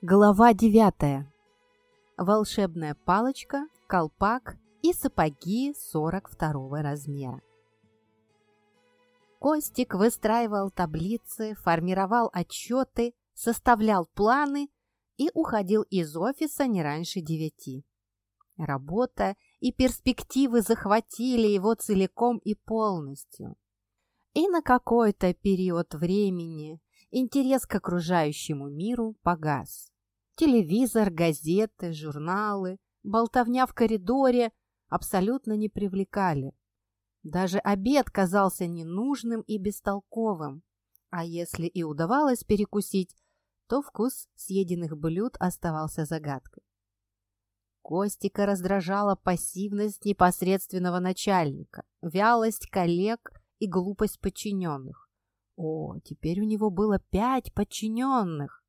Глава 9. Волшебная палочка, колпак и сапоги 42 размера. Костик выстраивал таблицы, формировал отчеты, составлял планы и уходил из офиса не раньше девяти. Работа и перспективы захватили его целиком и полностью. И на какой-то период времени интерес к окружающему миру погас. Телевизор, газеты, журналы, болтовня в коридоре абсолютно не привлекали. Даже обед казался ненужным и бестолковым. А если и удавалось перекусить, то вкус съеденных блюд оставался загадкой. Костика раздражала пассивность непосредственного начальника, вялость коллег и глупость подчиненных. О, теперь у него было пять подчиненных.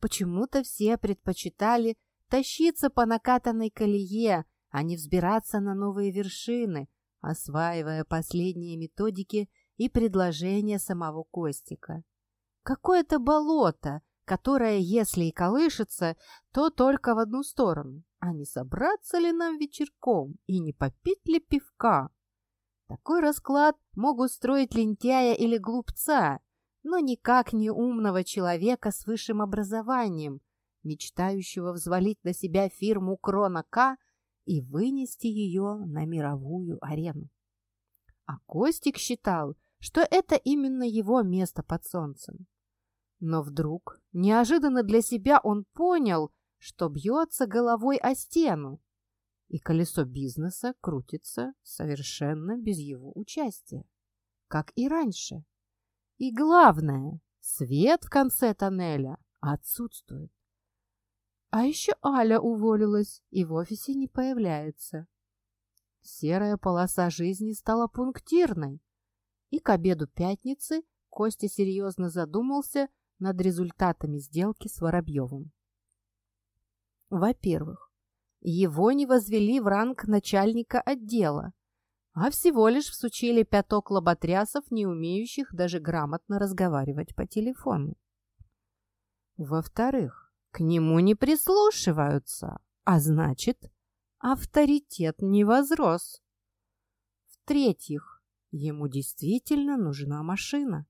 Почему-то все предпочитали тащиться по накатанной колее, а не взбираться на новые вершины, осваивая последние методики и предложения самого Костика. Какое-то болото, которое, если и колышется, то только в одну сторону. А не собраться ли нам вечерком и не попить ли пивка? Такой расклад мог устроить лентяя или глупца, но никак не умного человека с высшим образованием, мечтающего взвалить на себя фирму Крона К и вынести ее на мировую арену. А Костик считал, что это именно его место под солнцем. Но вдруг, неожиданно для себя, он понял, что бьется головой о стену, и колесо бизнеса крутится совершенно без его участия, как и раньше. И главное, свет в конце тоннеля отсутствует. А еще Аля уволилась и в офисе не появляется. Серая полоса жизни стала пунктирной, и к обеду пятницы Костя серьезно задумался над результатами сделки с Воробьевым. Во-первых, его не возвели в ранг начальника отдела, а всего лишь всучили пяток лоботрясов, не умеющих даже грамотно разговаривать по телефону. Во-вторых, к нему не прислушиваются, а значит, авторитет не возрос. В-третьих, ему действительно нужна машина.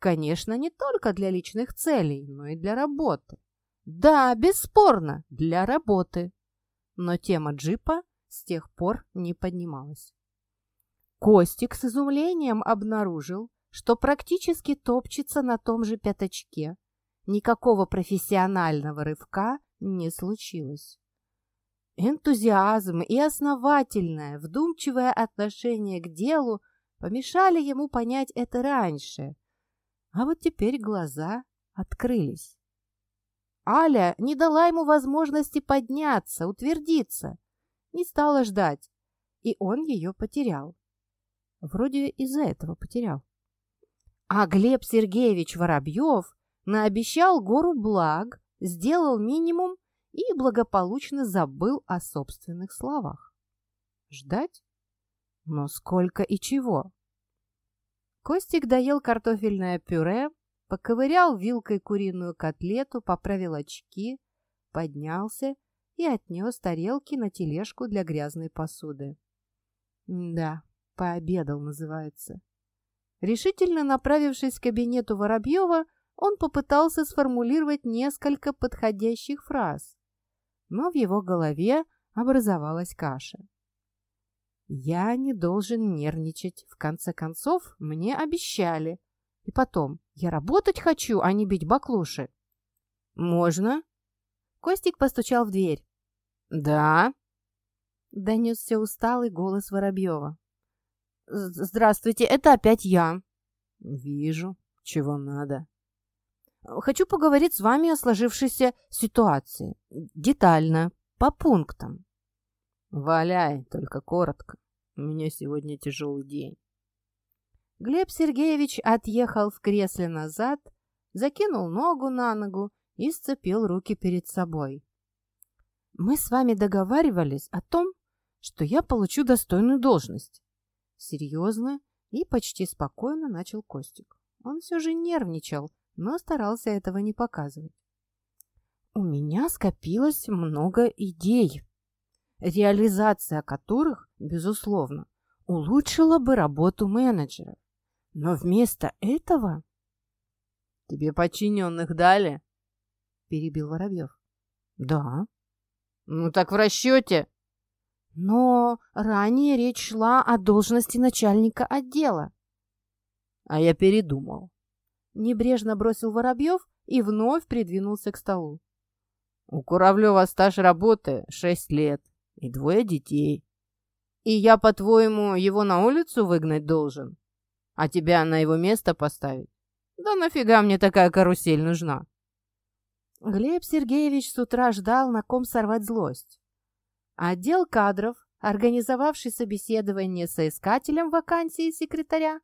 Конечно, не только для личных целей, но и для работы. Да, бесспорно, для работы но тема джипа с тех пор не поднималась. Костик с изумлением обнаружил, что практически топчется на том же пятачке. Никакого профессионального рывка не случилось. Энтузиазм и основательное, вдумчивое отношение к делу помешали ему понять это раньше, а вот теперь глаза открылись. Аля не дала ему возможности подняться, утвердиться. Не стала ждать, и он ее потерял. Вроде из-за этого потерял. А Глеб Сергеевич Воробьев наобещал гору благ, сделал минимум и благополучно забыл о собственных словах. Ждать? Но сколько и чего? Костик доел картофельное пюре, Поковырял вилкой куриную котлету, поправил очки, поднялся и отнес тарелки на тележку для грязной посуды. Да, пообедал называется. Решительно направившись к кабинету Воробьева, он попытался сформулировать несколько подходящих фраз, но в его голове образовалась каша. «Я не должен нервничать. В конце концов, мне обещали. И потом, я работать хочу, а не бить баклуши. Можно? Костик постучал в дверь. Да. Донесся усталый голос Воробьева. Здравствуйте, это опять я. Вижу. Чего надо? Хочу поговорить с вами о сложившейся ситуации. Детально, по пунктам. Валяй, только коротко. У меня сегодня тяжелый день. Глеб Сергеевич отъехал в кресле назад, закинул ногу на ногу и сцепил руки перед собой. «Мы с вами договаривались о том, что я получу достойную должность». Серьезно и почти спокойно начал Костик. Он все же нервничал, но старался этого не показывать. У меня скопилось много идей, реализация которых, безусловно, улучшила бы работу менеджера. Но вместо этого... «Тебе подчиненных дали?» — перебил Воробьев. «Да». «Ну так в расчете». Но ранее речь шла о должности начальника отдела. А я передумал. Небрежно бросил Воробьев и вновь придвинулся к столу. У Куравлева стаж работы шесть лет и двое детей. И я, по-твоему, его на улицу выгнать должен? А тебя на его место поставить? Да нафига мне такая карусель нужна? Глеб Сергеевич с утра ждал, на ком сорвать злость. Отдел кадров, организовавший собеседование соискателем вакансии секретаря,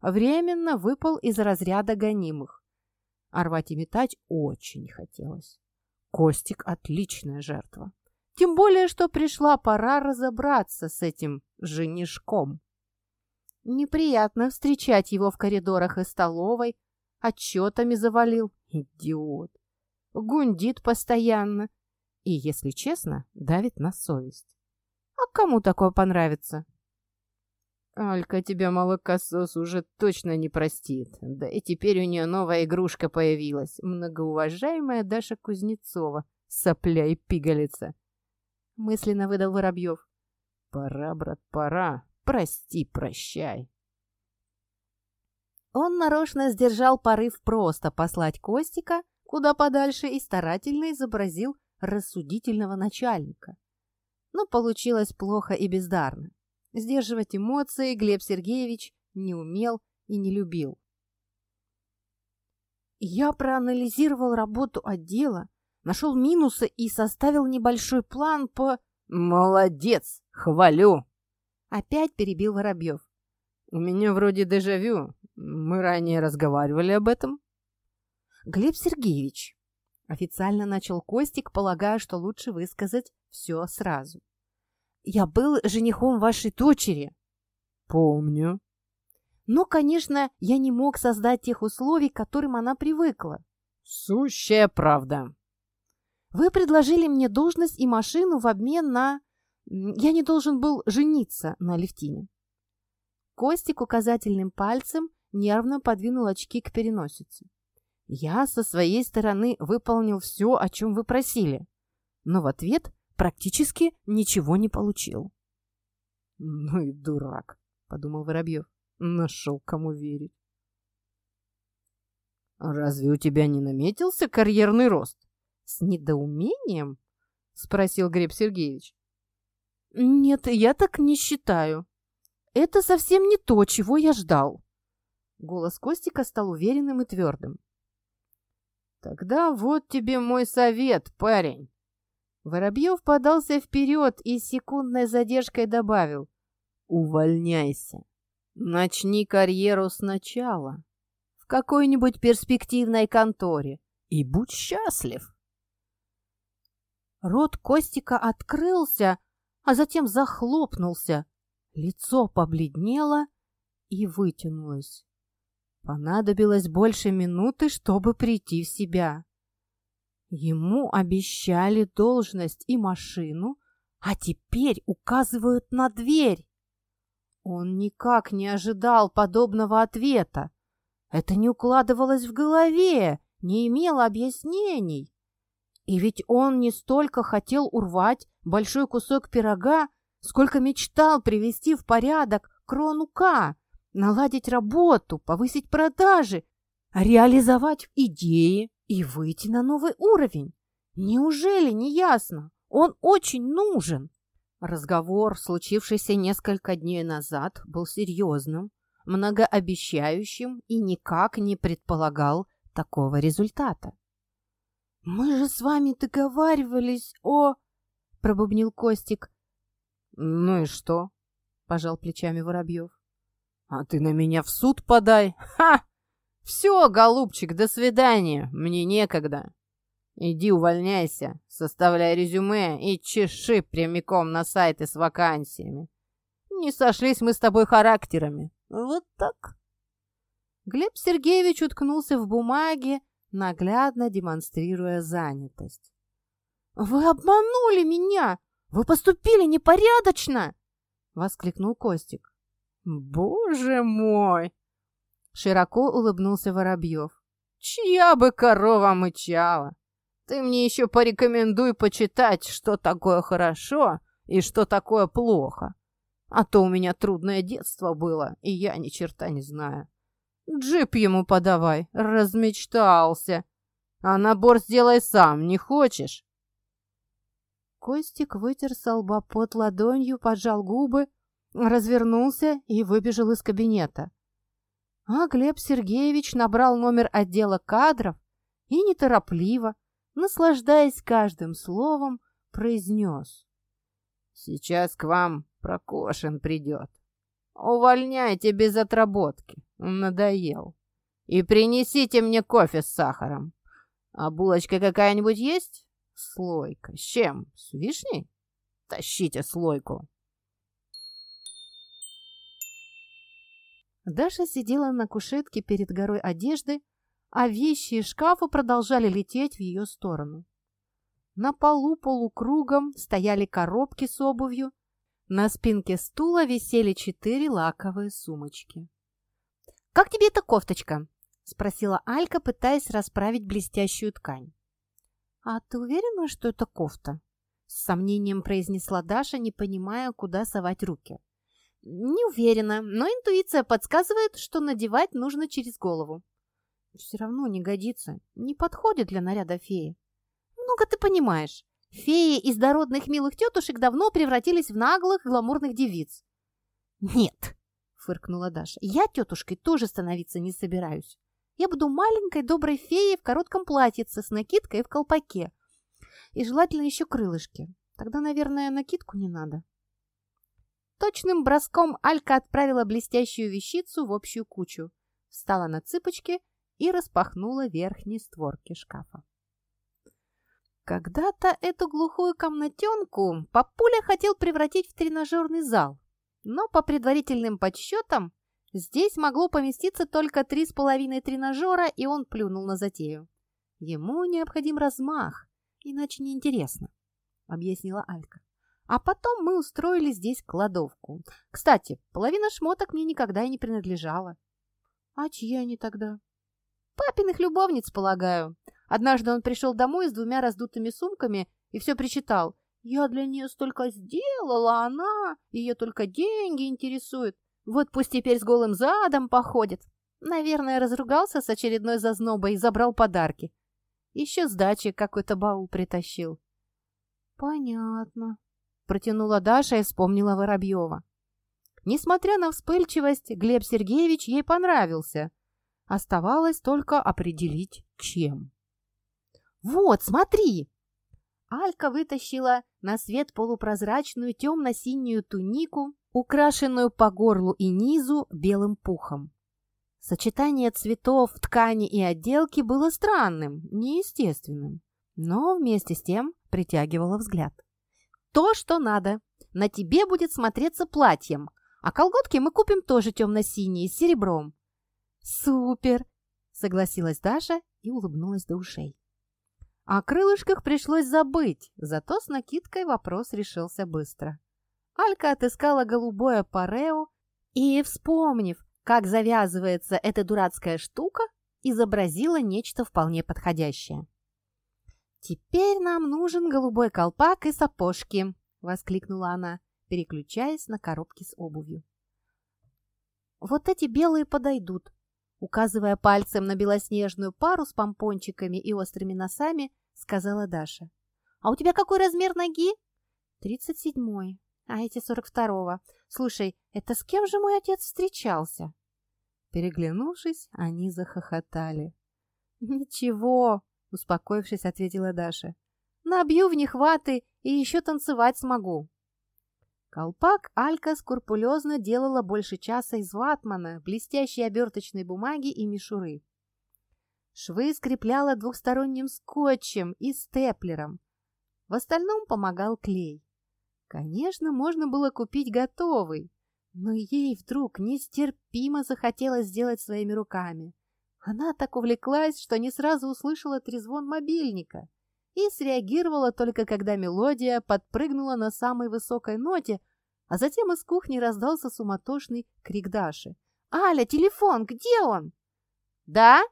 временно выпал из разряда гонимых. А рвать и метать очень хотелось. Костик — отличная жертва. Тем более, что пришла пора разобраться с этим женишком. Неприятно встречать его в коридорах и столовой, отчетами завалил. Идиот. Гундит постоянно, и, если честно, давит на совесть. А кому такое понравится? Алька тебя молокосос уже точно не простит. Да и теперь у нее новая игрушка появилась. Многоуважаемая Даша Кузнецова. Сопля и пигалица. Мысленно выдал Воробьев. Пора, брат, пора. Прости, прощай. Он нарочно сдержал порыв просто послать Костика куда подальше и старательно изобразил рассудительного начальника. Но получилось плохо и бездарно. Сдерживать эмоции Глеб Сергеевич не умел и не любил. Я проанализировал работу отдела, нашел минусы и составил небольшой план по... «Молодец! Хвалю!» Опять перебил Воробьев. «У меня вроде дежавю. Мы ранее разговаривали об этом?» «Глеб Сергеевич, Официально начал Костик, полагая, что лучше высказать все сразу. «Я был женихом вашей дочери». «Помню». Но, конечно, я не мог создать тех условий, к которым она привыкла. «Сущая правда». «Вы предложили мне должность и машину в обмен на... Я не должен был жениться на Левтине». Костик указательным пальцем нервно подвинул очки к переносице. Я со своей стороны выполнил все, о чем вы просили, но в ответ практически ничего не получил. «Ну и дурак», — подумал Воробьев. «Нашел, кому верить». «Разве у тебя не наметился карьерный рост?» «С недоумением?» — спросил Глеб Сергеевич. «Нет, я так не считаю. Это совсем не то, чего я ждал». Голос Костика стал уверенным и твердым. Тогда вот тебе мой совет, парень. Воробьев подался вперед и с секундной задержкой добавил. Увольняйся. Начни карьеру сначала. В какой-нибудь перспективной конторе. И будь счастлив. Рот Костика открылся, а затем захлопнулся. Лицо побледнело и вытянулось. Понадобилось больше минуты, чтобы прийти в себя. Ему обещали должность и машину, а теперь указывают на дверь. Он никак не ожидал подобного ответа. Это не укладывалось в голове, не имело объяснений. И ведь он не столько хотел урвать большой кусок пирога, сколько мечтал привести в порядок крону К, наладить работу, повысить продажи, реализовать идеи и выйти на новый уровень. Неужели не ясно? Он очень нужен. Разговор, случившийся несколько дней назад, был серьезным, многообещающим и никак не предполагал такого результата. «Мы же с вами договаривались о...» — пробубнил Костик. «Ну и что?» — пожал плечами Воробьев. А ты на меня в суд подай. Ха! Все, голубчик, до свидания. Мне некогда. Иди увольняйся, составляй резюме и чеши прямиком на сайты с вакансиями. Не сошлись мы с тобой характерами. Вот так. Глеб Сергеевич уткнулся в бумаге, наглядно демонстрируя занятость. «Вы обманули меня! Вы поступили непорядочно!» — воскликнул Костик. «Боже мой!» — широко улыбнулся Воробьев. «Чья бы корова мычала! Ты мне еще порекомендуй почитать, что такое хорошо и что такое плохо. А то у меня трудное детство было, и я ни черта не знаю. Джип ему подавай, размечтался. А набор сделай сам, не хочешь?» Костик вытер с лба под ладонью, поджал губы, развернулся и выбежал из кабинета. А Глеб Сергеевич набрал номер отдела кадров и неторопливо, наслаждаясь каждым словом, произнес. «Сейчас к вам Прокошин придет. Увольняйте без отработки, надоел. И принесите мне кофе с сахаром. А булочка какая-нибудь есть? Слойка. С чем? С вишней? Тащите слойку. Даша сидела на кушетке перед горой одежды, а вещи из шкафа продолжали лететь в ее сторону. На полу полукругом стояли коробки с обувью, на спинке стула висели четыре лаковые сумочки. «Как тебе эта кофточка?» — спросила Алька, пытаясь расправить блестящую ткань. «А ты уверена, что это кофта?» — с сомнением произнесла Даша, не понимая, куда совать руки. «Не уверена, но интуиция подсказывает, что надевать нужно через голову». «Все равно не годится, не подходит для наряда феи». «Много ты понимаешь. Феи из дородных милых тетушек давно превратились в наглых гламурных девиц. «Нет», — фыркнула Даша, — «я тетушкой тоже становиться не собираюсь. Я буду маленькой доброй феей в коротком платьице с накидкой и в колпаке. И желательно еще крылышки. Тогда, наверное, накидку не надо». Точным броском Алька отправила блестящую вещицу в общую кучу, встала на цыпочки и распахнула верхние створки шкафа. Когда-то эту глухую комнатенку папуля хотел превратить в тренажерный зал, но по предварительным подсчетам здесь могло поместиться только три с половиной тренажера, и он плюнул на затею. Ему необходим размах, иначе неинтересно, объяснила Алька. А потом мы устроили здесь кладовку. Кстати, половина шмоток мне никогда и не принадлежала. А чьи они тогда? Папиных любовниц, полагаю. Однажды он пришел домой с двумя раздутыми сумками и все причитал. «Я для нее столько сделала, она... Ее только деньги интересуют. Вот пусть теперь с голым задом походит». Наверное, разругался с очередной зазнобой и забрал подарки. Еще с дачи какой-то баул притащил. «Понятно», — протянула Даша и вспомнила Воробьева. Несмотря на вспыльчивость, Глеб Сергеевич ей понравился. Оставалось только определить, чем. «Вот, смотри!» Алька вытащила на свет полупрозрачную темно-синюю тунику, украшенную по горлу и низу белым пухом. Сочетание цветов, ткани и отделки было странным, неестественным, но вместе с тем притягивало взгляд. «То, что надо. На тебе будет смотреться платьем, а колготки мы купим тоже темно-синие, с серебром». «Супер!» — согласилась Даша и улыбнулась до ушей. О крылышках пришлось забыть, зато с накидкой вопрос решился быстро. Алька отыскала голубое парео и, вспомнив, как завязывается эта дурацкая штука, изобразила нечто вполне подходящее. «Теперь нам нужен голубой колпак и сапожки», — воскликнула она, переключаясь на коробки с обувью. «Вот эти белые подойдут», указывая пальцем на белоснежную пару с помпончиками и острыми носами, сказала Даша. «А у тебя какой размер ноги?» «Тридцать седьмой, а эти сорок второго. Слушай, это с кем же мой отец встречался?» Переглянувшись, они захохотали. «Ничего», — успокоившись, ответила Даша. «Набью в них ваты и еще танцевать смогу». Колпак Алька скрупулезно делала больше часа из ватмана, блестящей оберточной бумаги и мишуры. Швы скрепляла двухсторонним скотчем и степлером. В остальном помогал клей. Конечно, можно было купить готовый, но ей вдруг нестерпимо захотелось сделать своими руками. Она так увлеклась, что не сразу услышала трезвон мобильника и среагировала только когда мелодия подпрыгнула на самой высокой ноте, а затем из кухни раздался суматошный крик Даши. «Аля, телефон, где он?» «Да?»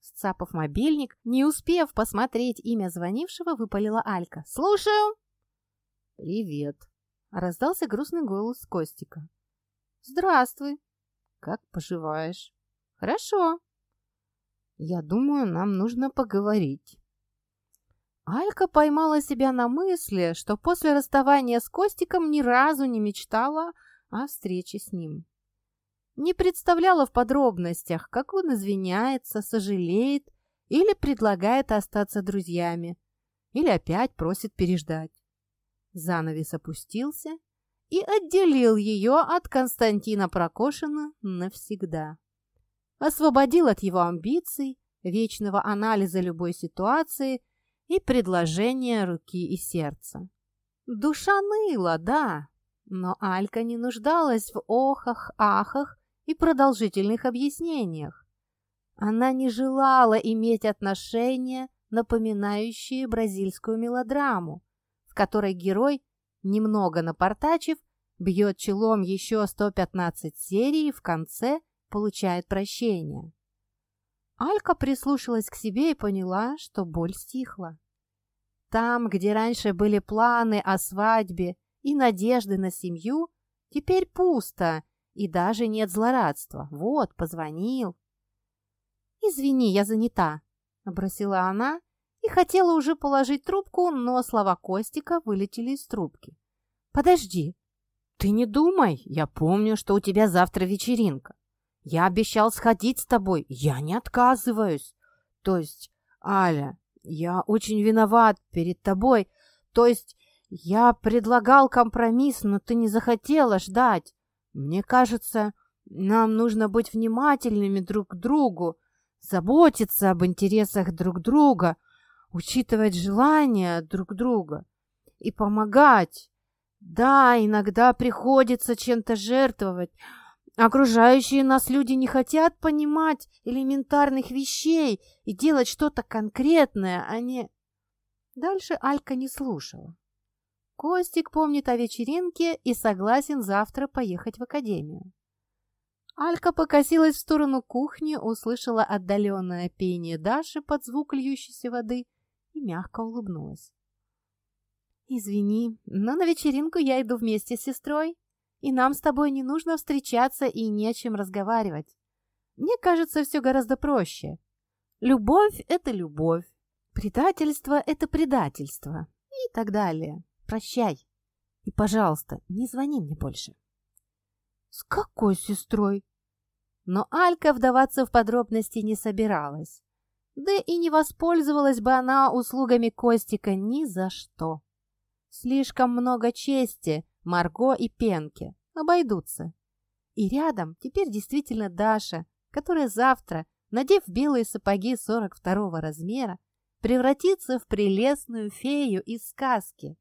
Сцапав мобильник, не успев посмотреть имя звонившего, выпалила Алька. «Слушаю!» «Привет!» — раздался грустный голос Костика. «Здравствуй! Как поживаешь?» «Хорошо!» «Я думаю, нам нужно поговорить». Алька поймала себя на мысли, что после расставания с Костиком ни разу не мечтала о встрече с ним не представляла в подробностях, как он извиняется, сожалеет или предлагает остаться друзьями, или опять просит переждать. Занавес опустился и отделил ее от Константина Прокошина навсегда. Освободил от его амбиций, вечного анализа любой ситуации и предложения руки и сердца. Душа ныла, да, но Алька не нуждалась в охах, ахах и продолжительных объяснениях. Она не желала иметь отношения, напоминающие бразильскую мелодраму, в которой герой, немного напортачив, бьет челом еще 115 серий и в конце получает прощение. Алька прислушалась к себе и поняла, что боль стихла. Там, где раньше были планы о свадьбе и надежды на семью, теперь пусто, и даже нет злорадства. Вот, позвонил. «Извини, я занята», — бросила она и хотела уже положить трубку, но слова Костика вылетели из трубки. «Подожди, ты не думай, я помню, что у тебя завтра вечеринка. Я обещал сходить с тобой, я не отказываюсь. То есть, Аля, я очень виноват перед тобой. То есть, я предлагал компромисс, но ты не захотела ждать. Мне кажется, нам нужно быть внимательными друг к другу, заботиться об интересах друг друга, учитывать желания друг друга и помогать. Да, иногда приходится чем-то жертвовать. Окружающие нас люди не хотят понимать элементарных вещей и делать что-то конкретное, а не... Дальше Алька не слушала. Костик помнит о вечеринке и согласен завтра поехать в академию. Алька покосилась в сторону кухни, услышала отдаленное пение Даши под звук льющейся воды и мягко улыбнулась. «Извини, но на вечеринку я иду вместе с сестрой, и нам с тобой не нужно встречаться и не о чем разговаривать. Мне кажется, все гораздо проще. Любовь — это любовь, предательство — это предательство и так далее. Прощай. И, пожалуйста, не звони мне больше. С какой сестрой? Но Алька вдаваться в подробности не собиралась. Да и не воспользовалась бы она услугами Костика ни за что. Слишком много чести Марго и Пенке обойдутся. И рядом теперь действительно Даша, которая завтра, надев белые сапоги 42 размера, превратится в прелестную фею из сказки.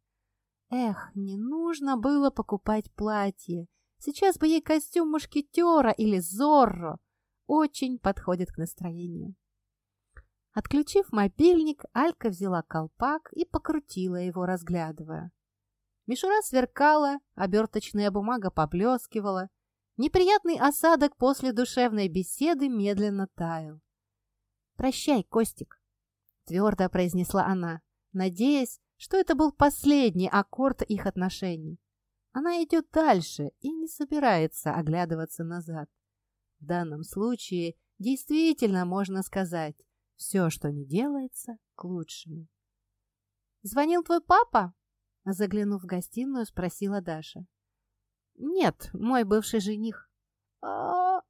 Эх, не нужно было покупать платье. Сейчас бы ей костюм мушкетера или Зорро. Очень подходит к настроению. Отключив мобильник, Алька взяла колпак и покрутила его, разглядывая. Мишура сверкала, оберточная бумага поблескивала. Неприятный осадок после душевной беседы медленно таял. «Прощай, Костик», — твердо произнесла она, надеясь, что это был последний аккорд их отношений. Она идет дальше и не собирается оглядываться назад. В данном случае действительно можно сказать, все, что не делается, к лучшему. «Звонил твой папа?» Заглянув в гостиную, спросила Даша. «Нет, мой бывший жених». «А,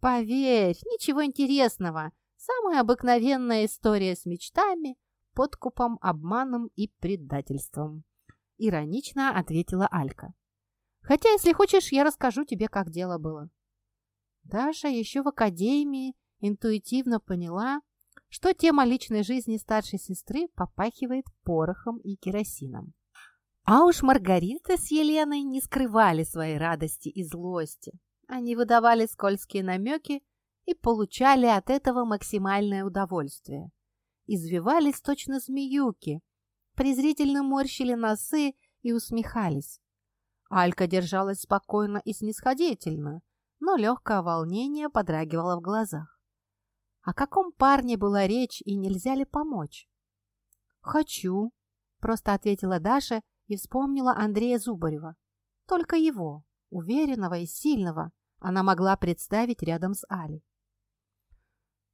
«Поверь, ничего интересного. Самая обыкновенная история с мечтами, подкупом, обманом и предательством. Иронично ответила Алька. Хотя, если хочешь, я расскажу тебе, как дело было. Даша еще в академии интуитивно поняла, что тема личной жизни старшей сестры попахивает порохом и керосином. А уж Маргарита с Еленой не скрывали своей радости и злости. Они выдавали скользкие намеки и получали от этого максимальное удовольствие. Извивались точно змеюки, презрительно морщили носы и усмехались. Алька держалась спокойно и снисходительно, но легкое волнение подрагивало в глазах. О каком парне была речь и нельзя ли помочь? «Хочу», — просто ответила Даша и вспомнила Андрея Зубарева. Только его, уверенного и сильного, она могла представить рядом с Алей.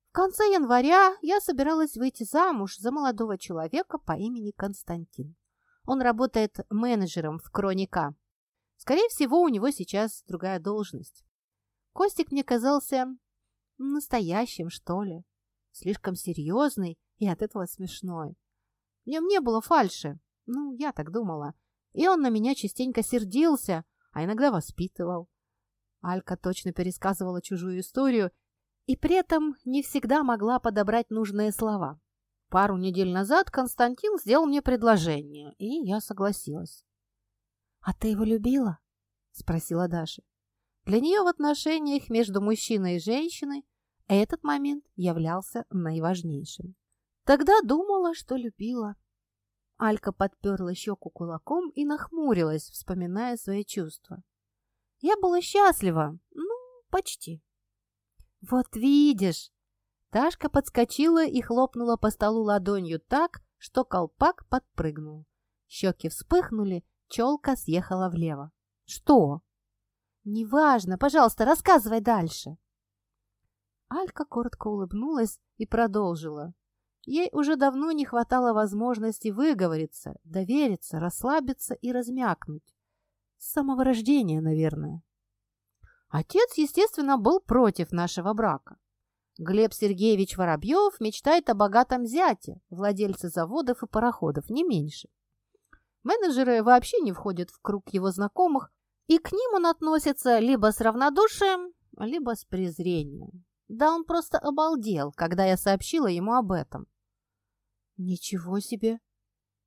В конце января я собиралась выйти замуж за молодого человека по имени Константин. Он работает менеджером в Кроника. Скорее всего, у него сейчас другая должность. Костик мне казался настоящим, что ли. Слишком серьезный и от этого смешной. В нем не было фальши. Ну, я так думала. И он на меня частенько сердился, а иногда воспитывал. Алька точно пересказывала чужую историю и при этом не всегда могла подобрать нужные слова. Пару недель назад Константин сделал мне предложение, и я согласилась. «А ты его любила?» – спросила Даша. Для нее в отношениях между мужчиной и женщиной этот момент являлся наиважнейшим. Тогда думала, что любила. Алька подперла щеку кулаком и нахмурилась, вспоминая свои чувства. Я была счастлива, ну, почти. Вот видишь! Ташка подскочила и хлопнула по столу ладонью так, что колпак подпрыгнул. Щеки вспыхнули, челка съехала влево. Что? Неважно, пожалуйста, рассказывай дальше. Алька коротко улыбнулась и продолжила. Ей уже давно не хватало возможности выговориться, довериться, расслабиться и размякнуть. С самого рождения, наверное. Отец, естественно, был против нашего брака. Глеб Сергеевич Воробьев мечтает о богатом зяте, владельце заводов и пароходов, не меньше. Менеджеры вообще не входят в круг его знакомых, и к ним он относится либо с равнодушием, либо с презрением. Да он просто обалдел, когда я сообщила ему об этом. «Ничего себе!»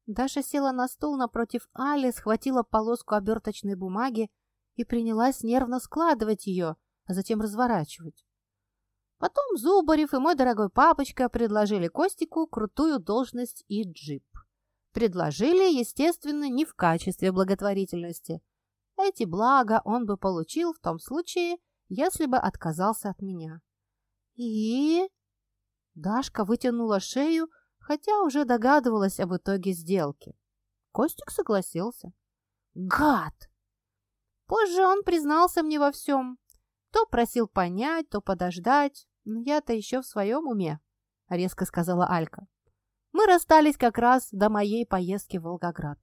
Даша села на стул напротив Али, схватила полоску оберточной бумаги и принялась нервно складывать ее, а затем разворачивать. Потом Зубарев и мой дорогой папочка предложили Костику крутую должность и джип. Предложили, естественно, не в качестве благотворительности. Эти блага он бы получил в том случае, если бы отказался от меня. И... Дашка вытянула шею, хотя уже догадывалась об итоге сделки. Костик согласился. Гад! Позже он признался мне во всем. То просил понять, то подождать. Но я-то еще в своем уме, — резко сказала Алька. Мы расстались как раз до моей поездки в Волгоград.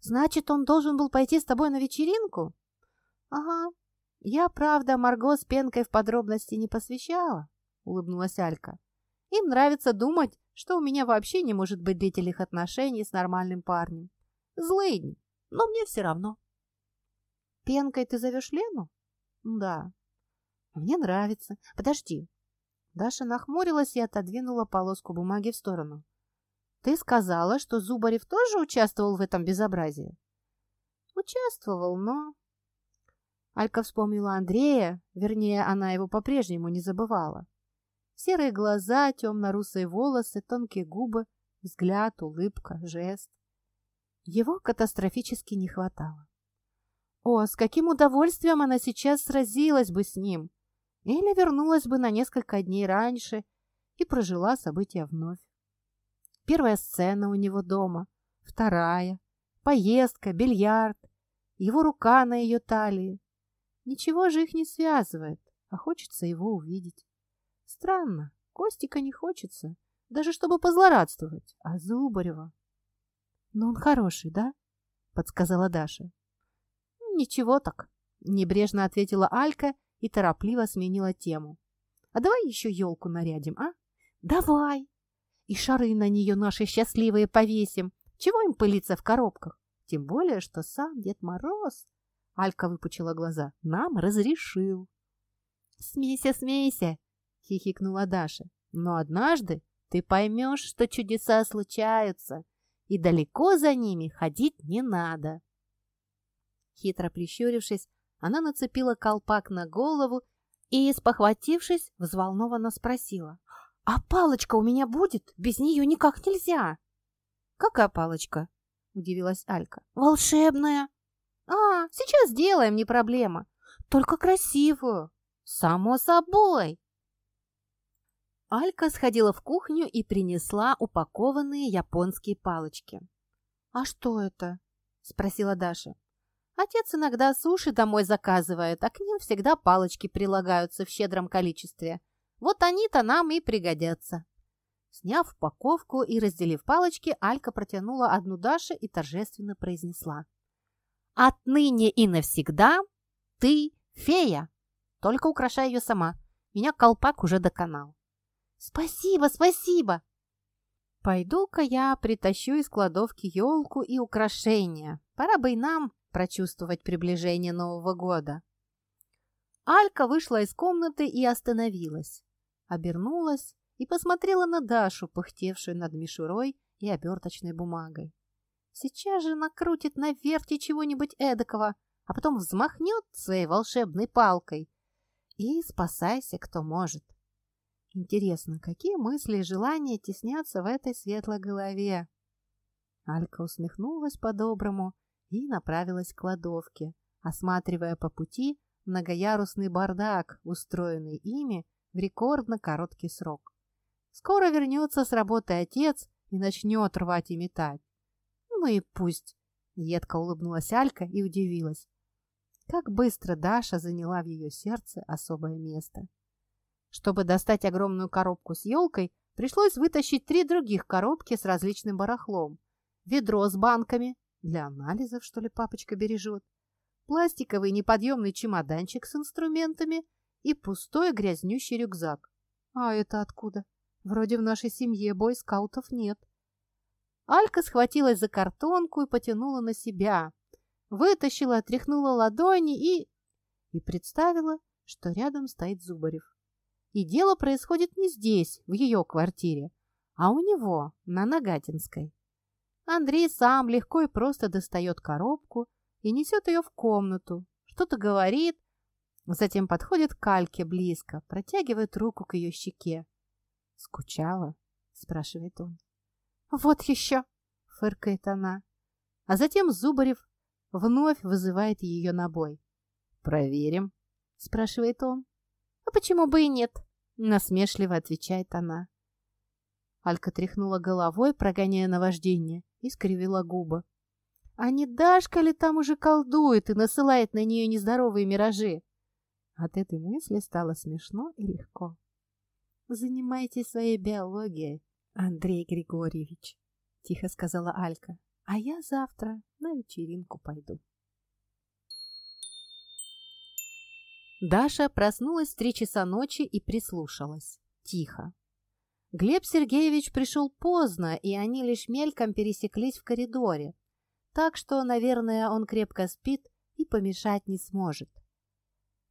Значит, он должен был пойти с тобой на вечеринку? Ага. Я, правда, Марго с Пенкой в подробности не посвящала, — улыбнулась Алька. Им нравится думать, что у меня вообще не может быть длительных отношений с нормальным парнем. Злые дни, но мне все равно. Пенкой ты зовешь Лену? Да. Мне нравится. Подожди. Даша нахмурилась и отодвинула полоску бумаги в сторону. Ты сказала, что Зубарев тоже участвовал в этом безобразии? Участвовал, но... Алька вспомнила Андрея, вернее, она его по-прежнему не забывала. Серые глаза, темно-русые волосы, тонкие губы, взгляд, улыбка, жест. Его катастрофически не хватало. О, с каким удовольствием она сейчас сразилась бы с ним! Или вернулась бы на несколько дней раньше и прожила события вновь. Первая сцена у него дома, вторая, поездка, бильярд, его рука на ее талии. Ничего же их не связывает, а хочется его увидеть. Странно, Костика не хочется, даже чтобы позлорадствовать, а Зубарева... «Ну, он хороший, да?» — подсказала Даша. «Ничего так», — небрежно ответила Алька и торопливо сменила тему. «А давай еще елку нарядим, а?» «Давай!» «И шары на нее наши счастливые повесим. Чего им пылиться в коробках? Тем более, что сам Дед Мороз...» Алька выпучила глаза. «Нам разрешил». «Смейся, смейся!» — хихикнула Даша. «Но однажды ты поймешь, что чудеса случаются, и далеко за ними ходить не надо». Хитро прищурившись, она нацепила колпак на голову И, спохватившись, взволнованно спросила. «А палочка у меня будет? Без нее никак нельзя!» «Какая палочка?» – удивилась Алька. «Волшебная!» «А, сейчас сделаем, не проблема. Только красивую!» «Само собой!» Алька сходила в кухню и принесла упакованные японские палочки. «А что это?» – спросила Даша. «Отец иногда суши домой заказывает, а к ним всегда палочки прилагаются в щедром количестве. Вот они-то нам и пригодятся». Сняв упаковку и разделив палочки, Алька протянула одну Даше и торжественно произнесла. «Отныне и навсегда ты фея! Только украшай ее сама. Меня колпак уже доконал». «Спасибо, спасибо!» «Пойду-ка я притащу из кладовки елку и украшения. Пора бы и нам прочувствовать приближение Нового года». Алька вышла из комнаты и остановилась. Обернулась и посмотрела на Дашу, пыхтевшую над мишурой и оберточной бумагой. Сейчас же накрутит на верте чего-нибудь эдакого, а потом взмахнет своей волшебной палкой. И спасайся, кто может. Интересно, какие мысли и желания теснятся в этой светлой голове? Алька усмехнулась по-доброму и направилась к кладовке, осматривая по пути многоярусный бардак, устроенный ими в рекордно короткий срок. Скоро вернется с работы отец и начнет рвать и метать. Ну и пусть. Едко улыбнулась Алька и удивилась. Как быстро Даша заняла в ее сердце особое место. Чтобы достать огромную коробку с елкой, пришлось вытащить три других коробки с различным барахлом. Ведро с банками, для анализов, что ли, папочка бережет, пластиковый неподъемный чемоданчик с инструментами и пустой грязнющий рюкзак. А это откуда? Вроде в нашей семье бойскаутов нет. Алька схватилась за картонку и потянула на себя. Вытащила, отряхнула ладони и... И представила, что рядом стоит Зубарев. И дело происходит не здесь, в ее квартире, а у него, на Нагатинской. Андрей сам легко и просто достает коробку и несет ее в комнату, что-то говорит, затем подходит к Альке близко, протягивает руку к ее щеке. «Скучала?» – спрашивает он. «Вот еще!» – фыркает она. А затем Зубарев вновь вызывает ее на бой. «Проверим», – спрашивает он. «А почему бы и нет?» – насмешливо отвечает она. Алька тряхнула головой, прогоняя наваждение, и скривила губы. А не Дашка ли там уже колдует и насылает на нее нездоровые миражи? От этой мысли стало смешно и легко. «Занимайтесь своей биологией, Андрей Григорьевич», — тихо сказала Алька. «А я завтра на вечеринку пойду». Даша проснулась в три часа ночи и прислушалась. Тихо. Глеб Сергеевич пришел поздно, и они лишь мельком пересеклись в коридоре. Так что, наверное, он крепко спит и помешать не сможет.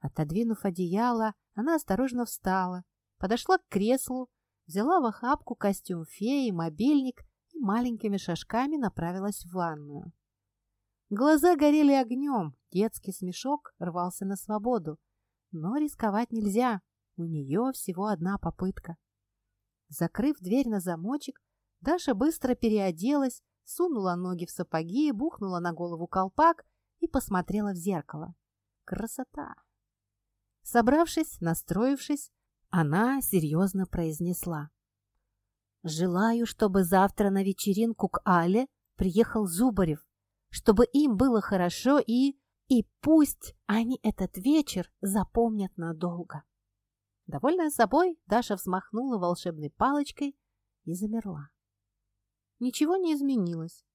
Отодвинув одеяло, она осторожно встала, подошла к креслу, взяла в охапку костюм феи, мобильник и маленькими шажками направилась в ванную. Глаза горели огнем, детский смешок рвался на свободу. Но рисковать нельзя, у нее всего одна попытка. Закрыв дверь на замочек, Даша быстро переоделась, сунула ноги в сапоги, бухнула на голову колпак и посмотрела в зеркало. Красота! Собравшись, настроившись, она серьезно произнесла. «Желаю, чтобы завтра на вечеринку к Але приехал Зубарев, чтобы им было хорошо и... и пусть они этот вечер запомнят надолго». Довольная собой, Даша взмахнула волшебной палочкой и замерла. Ничего не изменилось.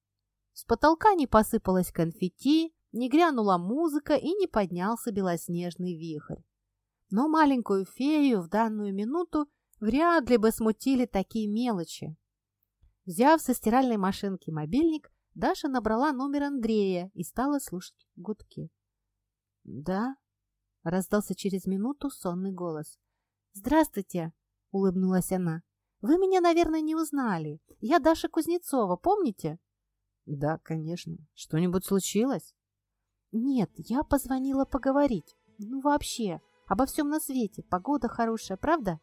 С потолка не посыпалась конфетти, не грянула музыка и не поднялся белоснежный вихрь. Но маленькую фею в данную минуту вряд ли бы смутили такие мелочи. Взяв со стиральной машинки мобильник, Даша набрала номер Андрея и стала слушать гудки. «Да?» — раздался через минуту сонный голос. «Здравствуйте!» — улыбнулась она. «Вы меня, наверное, не узнали. Я Даша Кузнецова, помните?» «Да, конечно. Что-нибудь случилось?» «Нет, я позвонила поговорить. Ну, вообще, Обо всем на свете. Погода хорошая, правда?